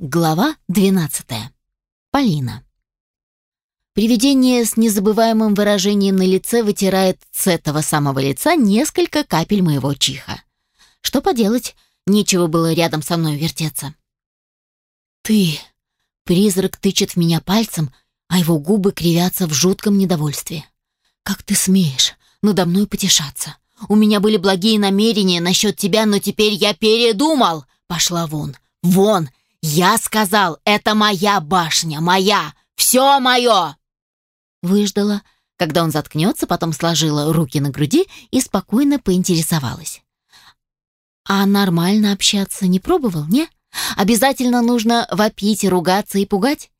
Глава 12. Полина. Привидение с незабываемым выражением на лице вытирает с этого самого лица несколько капель моего чиха. Что поделать, нечего было рядом со мной вертеться. «Ты!» — призрак тычет в меня пальцем, а его губы кривятся в жутком недовольстве. «Как ты смеешь надо мной потешаться? У меня были благие намерения насчет тебя, но теперь я передумал! Пошла вон! Вон! «Я сказал, это моя башня, моя! Все мое!» Выждала, когда он заткнется, потом сложила руки на груди и спокойно поинтересовалась. «А нормально общаться не пробовал, не? Обязательно нужно вопить, ругаться и пугать?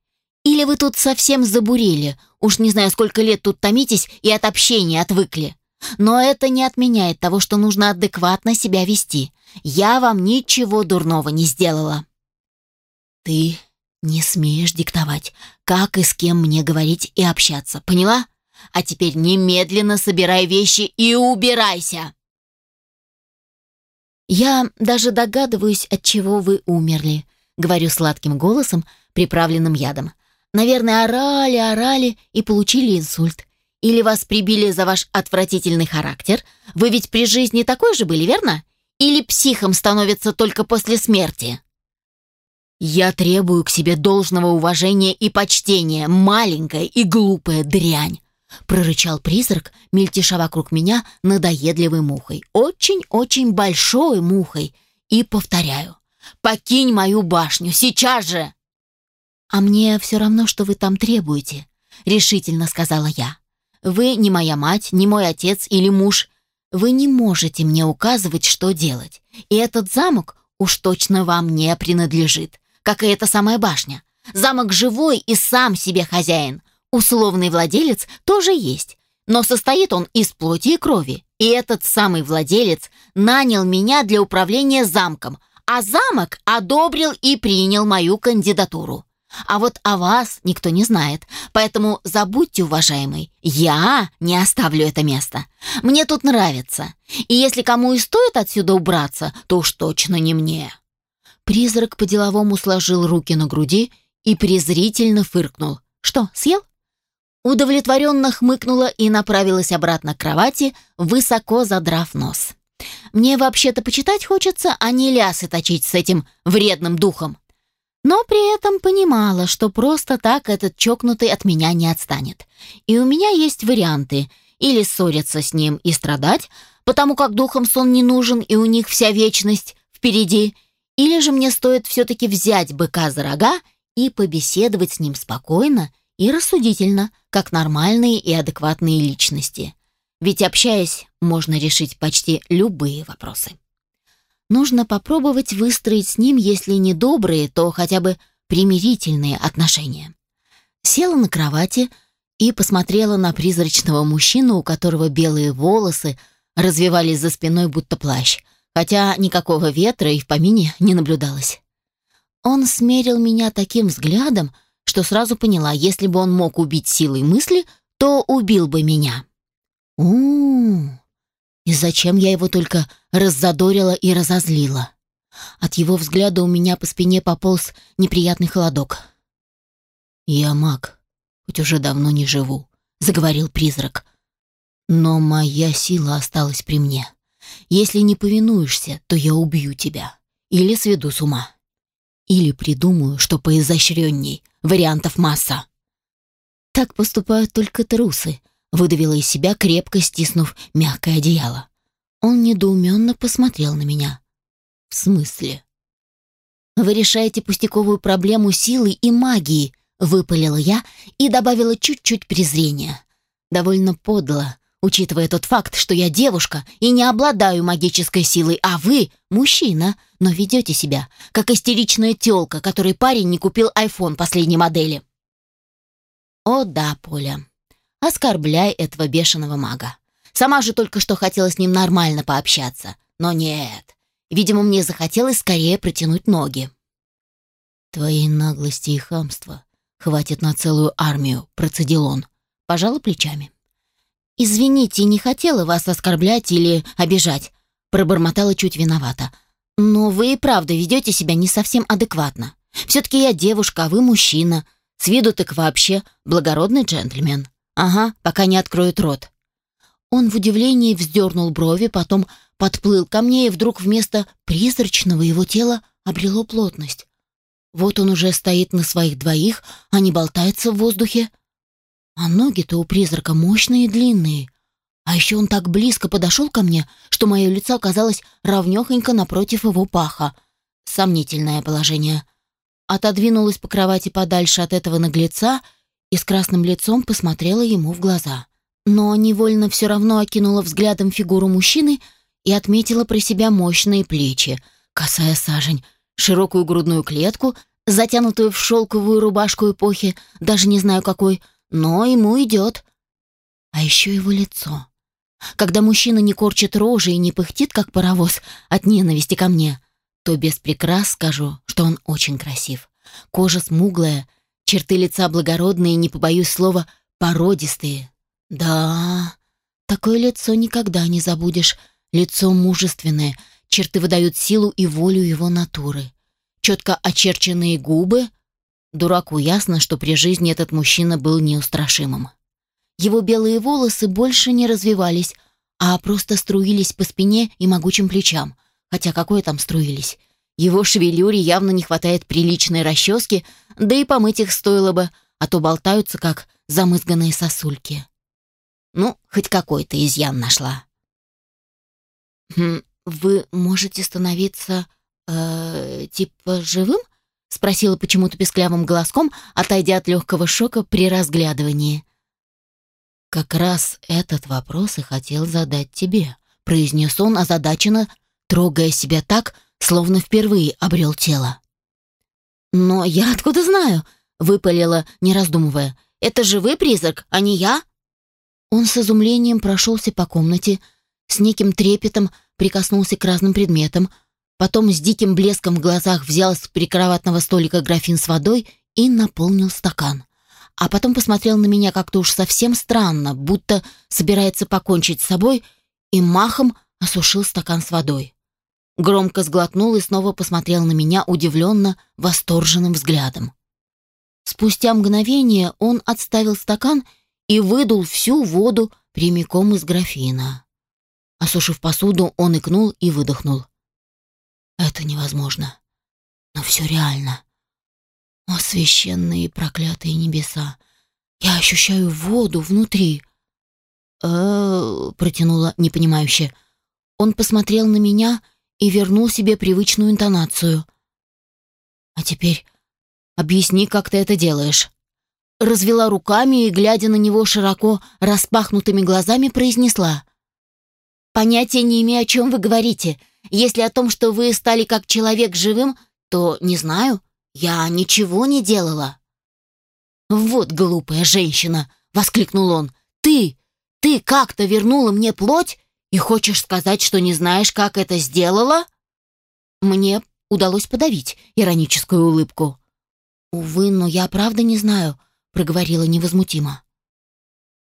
Или вы тут совсем забурили? Уж не знаю, сколько лет тут томитесь и от общения отвыкли. Но это не отменяет того, что нужно адекватно себя вести. Я вам ничего дурного не сделала». Ты не смеешь диктовать, как и с кем мне говорить и общаться, поняла? А теперь немедленно собирай вещи и убирайся. Я даже догадываюсь, от чего вы умерли, говорю сладким голосом, приправленным ядом. Наверное, орали, орали и получили инсульт. Или вас прибили за ваш отвратительный характер? Вы ведь при жизни такой же были, верно? Или психом становится только после смерти? «Я требую к себе должного уважения и почтения, маленькая и глупая дрянь!» прорычал призрак, мельтеша вокруг меня надоедливой мухой. Очень-очень большой мухой. И повторяю, покинь мою башню, сейчас же! А мне все равно, что вы там требуете, решительно сказала я. Вы не моя мать, не мой отец или муж. Вы не можете мне указывать, что делать. И этот замок уж точно вам не принадлежит как и эта самая башня. Замок живой и сам себе хозяин. Условный владелец тоже есть, но состоит он из плоти и крови. И этот самый владелец нанял меня для управления замком, а замок одобрил и принял мою кандидатуру. А вот о вас никто не знает, поэтому забудьте, уважаемый, я не оставлю это место. Мне тут нравится, и если кому и стоит отсюда убраться, то уж точно не мне. Призрак по-деловому сложил руки на груди и презрительно фыркнул. «Что, съел?» Удовлетворенно хмыкнула и направилась обратно к кровати, высоко задрав нос. «Мне вообще-то почитать хочется, а не лясы точить с этим вредным духом». Но при этом понимала, что просто так этот чокнутый от меня не отстанет. И у меня есть варианты. Или ссориться с ним и страдать, потому как духом сон не нужен, и у них вся вечность впереди – или же мне стоит все-таки взять быка за рога и побеседовать с ним спокойно и рассудительно, как нормальные и адекватные личности. Ведь общаясь, можно решить почти любые вопросы. Нужно попробовать выстроить с ним, если не добрые, то хотя бы примирительные отношения. Села на кровати и посмотрела на призрачного мужчину, у которого белые волосы развивались за спиной будто плащ – хотя никакого ветра и в помине не наблюдалось. Он смерил меня таким взглядом, что сразу поняла, если бы он мог убить силой мысли, то убил бы меня. у у И зачем я его только раззадорила и разозлила? От его взгляда у меня по спине пополз неприятный холодок. «Я маг, хоть уже давно не живу», — заговорил призрак. «Но моя сила осталась при мне. Если не повинуешься, то я убью тебя. Или сведу с ума. Или придумаю, что поизощренней. Вариантов масса. Так поступают только трусы, выдавила из себя, крепко стиснув мягкое одеяло. Он недоуменно посмотрел на меня. В смысле? Вы решаете пустяковую проблему силы и магии, выпалила я и добавила чуть-чуть презрения. Довольно подло, учитывая тот факт, что я девушка и не обладаю магической силой, а вы мужчина, но ведете себя как истеричная тёлка, которой парень не купил iPhone последней модели. О да, Поля, оскорбляй этого бешеного мага. Сама же только что хотела с ним нормально пообщаться, но нет. Видимо, мне захотелось скорее протянуть ноги. Твоей наглости и хамства хватит на целую армию, процедил он. Пожала плечами. «Извините, не хотела вас оскорблять или обижать», пробормотала чуть виновата. «Но вы и правда ведете себя не совсем адекватно. Все-таки я девушка, а вы мужчина. С виду так вообще благородный джентльмен. Ага, пока не откроет рот». Он в удивлении вздернул брови, потом подплыл ко мне, и вдруг вместо призрачного его тела обрело плотность. Вот он уже стоит на своих двоих, а не болтается в воздухе. А ноги-то у призрака мощные и длинные. А еще он так близко подошел ко мне, что мое лицо оказалось равнехонько напротив его паха. Сомнительное положение. Отодвинулась по кровати подальше от этого наглеца и с красным лицом посмотрела ему в глаза. Но невольно все равно окинула взглядом фигуру мужчины и отметила про себя мощные плечи, косая сажень, широкую грудную клетку, затянутую в шелковую рубашку эпохи, даже не знаю какой, но ему идет. А еще его лицо. Когда мужчина не корчит рожи и не пыхтит, как паровоз, от ненависти ко мне, то без прикрас скажу, что он очень красив. Кожа смуглая, черты лица благородные, не побоюсь слова, породистые. Да, такое лицо никогда не забудешь. Лицо мужественное, черты выдают силу и волю его натуры четко очерченные губы. Дураку ясно, что при жизни этот мужчина был неустрашимым. Его белые волосы больше не развивались, а просто струились по спине и могучим плечам. Хотя какое там струились? Его шевелюре явно не хватает приличной расчески, да и помыть их стоило бы, а то болтаются, как замызганные сосульки. Ну, хоть какой-то изъян нашла. «Хм, «Вы можете становиться э, типа живым?» — спросила почему-то песклявым голоском, отойдя от легкого шока при разглядывании. «Как раз этот вопрос и хотел задать тебе», — произнес он озадаченно, трогая себя так, словно впервые обрел тело. «Но я откуда знаю?» — выпалила, не раздумывая. «Это же вы призрак, а не я?» Он с изумлением прошелся по комнате, с неким трепетом прикоснулся к разным предметам — Потом с диким блеском в глазах взял с прикроватного столика графин с водой и наполнил стакан. А потом посмотрел на меня как-то уж совсем странно, будто собирается покончить с собой, и махом осушил стакан с водой. Громко сглотнул и снова посмотрел на меня удивленно, восторженным взглядом. Спустя мгновение он отставил стакан и выдул всю воду прямиком из графина. Осушив посуду, он икнул и выдохнул. Это невозможно. Но все реально. О, священные и проклятые небеса! Я ощущаю воду внутри. э протянула непонимающе. Он посмотрел на меня и вернул себе привычную интонацию. «А теперь объясни, как ты это делаешь». Развела руками и, глядя на него широко распахнутыми глазами, произнесла. «Понятия не имею, о чем вы говорите. Если о том, что вы стали как человек живым, то не знаю. Я ничего не делала». «Вот глупая женщина!» — воскликнул он. «Ты! Ты как-то вернула мне плоть и хочешь сказать, что не знаешь, как это сделала?» Мне удалось подавить ироническую улыбку. «Увы, но я правда не знаю», — проговорила невозмутимо.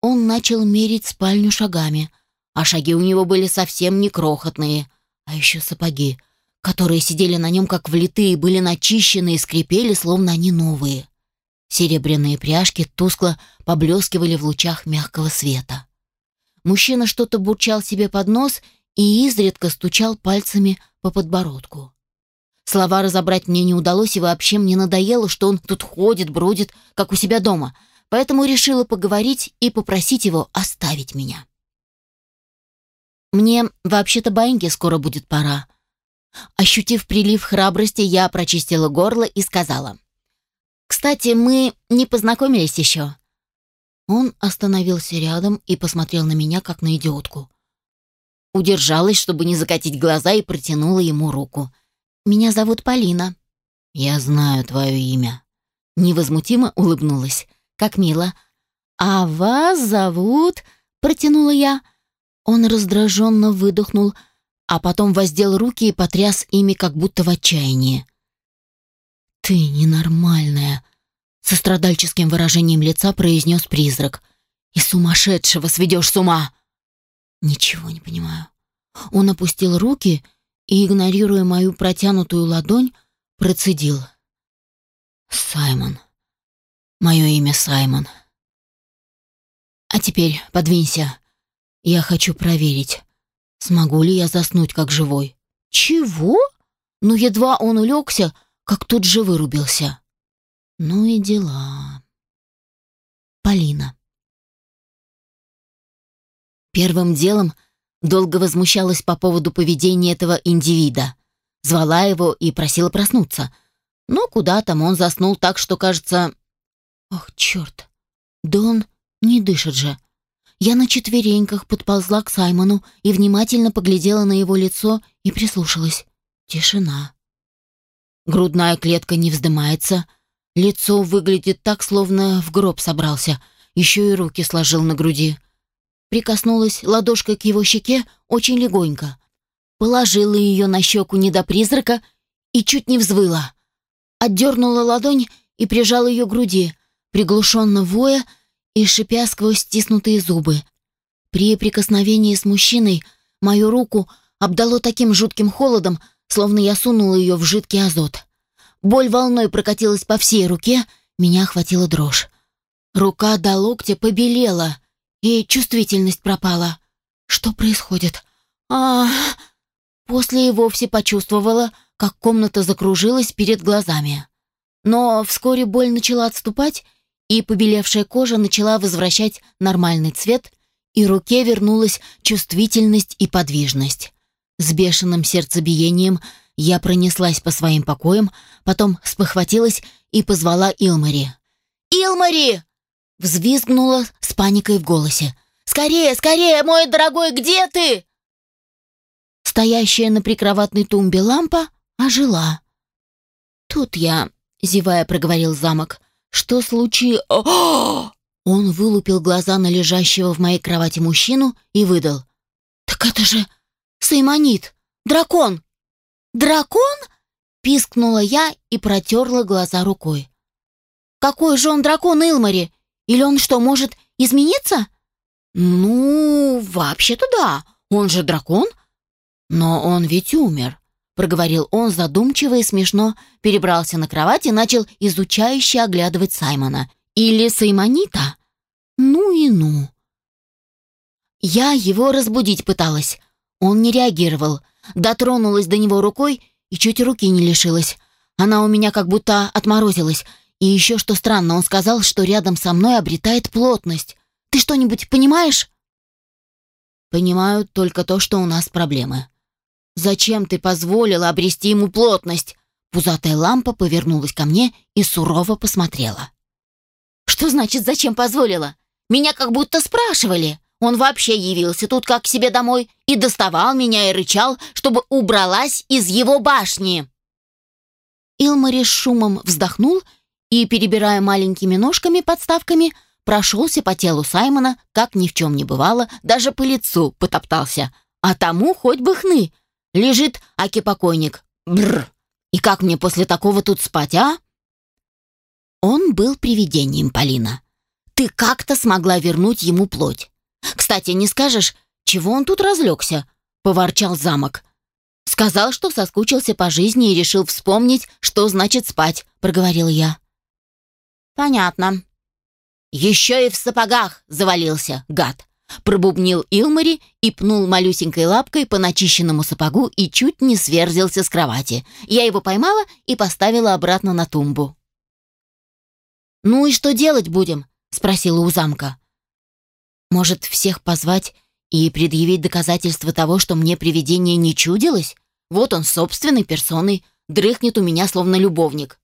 Он начал мерить спальню шагами, а шаги у него были совсем не крохотные — а еще сапоги, которые сидели на нем как влитые, были начищены и скрипели, словно они новые. Серебряные пряжки тускло поблескивали в лучах мягкого света. Мужчина что-то бурчал себе под нос и изредка стучал пальцами по подбородку. Слова разобрать мне не удалось, и вообще мне надоело, что он тут ходит, бродит, как у себя дома, поэтому решила поговорить и попросить его оставить меня. Мне вообще-то баиньки скоро будет пора. Ощутив прилив храбрости, я прочистила горло и сказала. «Кстати, мы не познакомились еще». Он остановился рядом и посмотрел на меня, как на идиотку. Удержалась, чтобы не закатить глаза, и протянула ему руку. «Меня зовут Полина». «Я знаю твое имя». Невозмутимо улыбнулась. «Как мило». «А вас зовут...» — протянула я. Он раздраженно выдохнул, а потом воздел руки и потряс ими, как будто в отчаянии. «Ты ненормальная», — со страдальческим выражением лица произнес призрак. «И сумасшедшего сведешь с ума!» «Ничего не понимаю». Он опустил руки и, игнорируя мою протянутую ладонь, процедил. Саймон. Мое имя Саймон. А теперь подвинься. Я хочу проверить, смогу ли я заснуть как живой. Чего? Ну, едва он улегся, как тут же вырубился. Ну и дела. Полина. Первым делом долго возмущалась по поводу поведения этого индивида. Звала его и просила проснуться. Но куда там он заснул так, что, кажется... Ох, черт. Да он не дышит же. Я на четвереньках подползла к Саймону и внимательно поглядела на его лицо и прислушалась. Тишина. Грудная клетка не вздымается. Лицо выглядит так, словно в гроб собрался. Еще и руки сложил на груди. Прикоснулась ладошкой к его щеке очень легонько. Положила ее на щеку не до призрака и чуть не взвыла. Отдернула ладонь и прижала ее к груди, приглушенно воя и шипя сквозь стиснутые зубы. При прикосновении с мужчиной мою руку обдало таким жутким холодом, словно я сунула ее в жидкий азот. Боль волной прокатилась по всей руке, меня охватила дрожь. Рука до локтя побелела, и чувствительность пропала. Что происходит? А. После и вовсе почувствовала, как комната закружилась перед глазами. Но вскоре боль начала отступать, и побелевшая кожа начала возвращать нормальный цвет, и руке вернулась чувствительность и подвижность. С бешеным сердцебиением я пронеслась по своим покоям, потом спохватилась и позвала Илмари. «Илмари!» Взвизгнула с паникой в голосе. «Скорее, скорее, мой дорогой, где ты?» Стоящая на прикроватной тумбе лампа ожила. «Тут я», — зевая проговорил замок, что случилось? Он вылупил глаза на лежащего в моей кровати мужчину и выдал. «Так это же Саймонит! Дракон!» «Дракон?» — пискнула я и протерла глаза рукой. «Какой же он дракон, Илмари? Или он что, может измениться?» «Ну, вообще-то да, он же дракон. Но он ведь умер проговорил он задумчиво и смешно, перебрался на кровать и начал изучающе оглядывать Саймона. Или Саймонита? Ну и ну. Я его разбудить пыталась. Он не реагировал. Дотронулась до него рукой и чуть руки не лишилась. Она у меня как будто отморозилась. И еще что странно, он сказал, что рядом со мной обретает плотность. Ты что-нибудь понимаешь? Понимаю только то, что у нас проблемы. Зачем ты позволила обрести ему плотность?» Пузатая лампа повернулась ко мне и сурово посмотрела. «Что значит, зачем позволила? Меня как будто спрашивали. Он вообще явился тут как к себе домой и доставал меня и рычал, чтобы убралась из его башни». Илмари шумом вздохнул и, перебирая маленькими ножками-подставками, прошелся по телу Саймона, как ни в чем не бывало, даже по лицу потоптался. А тому хоть бы хны, Лежит аки-покойник. Бррр. И как мне после такого тут спать, а? Он был привидением, Полина. Ты как-то смогла вернуть ему плоть. Кстати, не скажешь, чего он тут разлегся? Поворчал замок. Сказал, что соскучился по жизни и решил вспомнить, что значит спать, проговорил я. Понятно. Еще и в сапогах завалился, гад. Пробубнил Илмари и пнул малюсенькой лапкой по начищенному сапогу и чуть не сверзился с кровати. Я его поймала и поставила обратно на тумбу. «Ну и что делать будем?» — спросила у замка. «Может, всех позвать и предъявить доказательства того, что мне привидение не чудилось? Вот он собственной персоной, дрыхнет у меня словно любовник».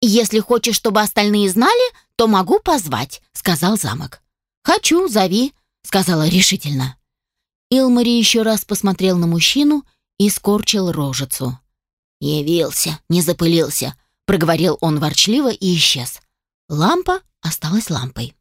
«Если хочешь, чтобы остальные знали, то могу позвать», — сказал замок. «Хочу, зови», — сказала решительно. Илмари еще раз посмотрел на мужчину и скорчил рожицу. «Явился, не запылился», — проговорил он ворчливо и исчез. Лампа осталась лампой.